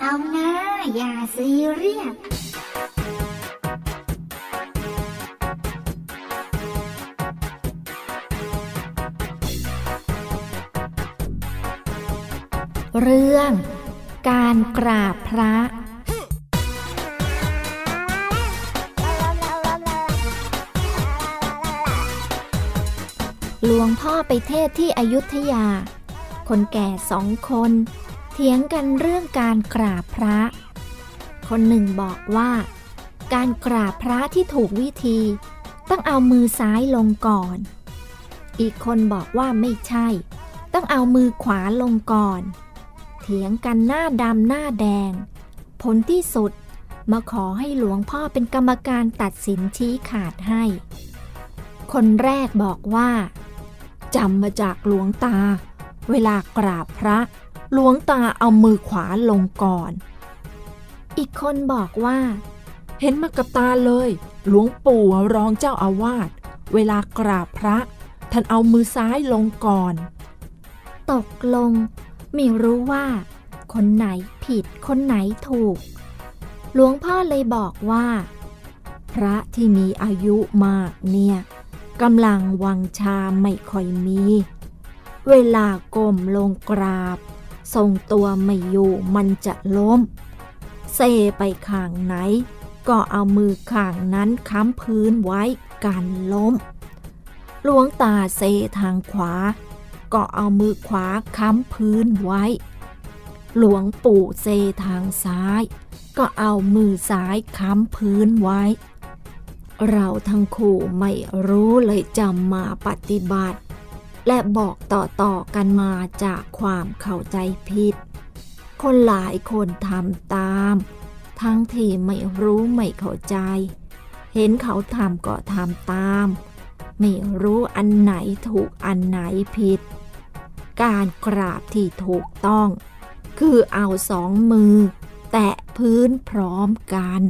เอานะ อย่าซีเรียสเรื่อง การกราบพระหลวงพ่อไปเทศที่อยุธยา คนแก่สองคน ถียงกันเรื่องการกราบพระ คนหนึ่งบอกว่า การกราบพระที่ถูกวิธี ต้องเอามือซ้ายลงก่อน อีกคนบอกว่าไม่ใช่ ต้องเอามือขวาลงก่อน เถียงกันหน้าดำหน้าแดง ผลที่สุดมาขอให้หลวงพ่อเป็นกรรมการตัดสินชี้ขาดให้ คนแรกบอกว่าจำมาจากหลวงตา เวลากราบพระ หลวงตาเอามือขวาลงก่อน อีกคนบอกว่า เห็นมากับตาเลย หลวงปู่รองเจ้าอาวาส เวลากราบพระ ท่านเอามือซ้ายลงก่อน ตกลงไม่รู้ว่า คนไหนผิดคนไหนถูก หลวงพ่อเลยบอกว่า พระที่มีอายุมากเนี่ยกำลังวังชาไม่ค่อยมี เวลาก้มลงกราบ ทรงตัวไม่อยู่มันจะล้ม เซไปข้างไหน ก็เอามือข้างนั้นค้ำพื้นไว้กันล้ม หลวงตาเซทางขวา ก็เอามือขวาค้ำพื้นไว้ หลวงปู่เซทางซ้าย ก็เอามือซ้ายค้ำพื้นไว้ เราทั้งคู่ไม่รู้เลยจำมาปฏิบัติ และบอกต่อๆกันมาจากความเข้าใจผิด คนหลายคนทำตาม ทั้งที่ไม่รู้ไม่เข้าใจ เห็นเขาทำก็ทำตาม ไม่รู้อันไหนถูกอันไหนผิด การกราบที่ถูกต้อง คือเอาสองมือ แตะพื้นพร้อมกัน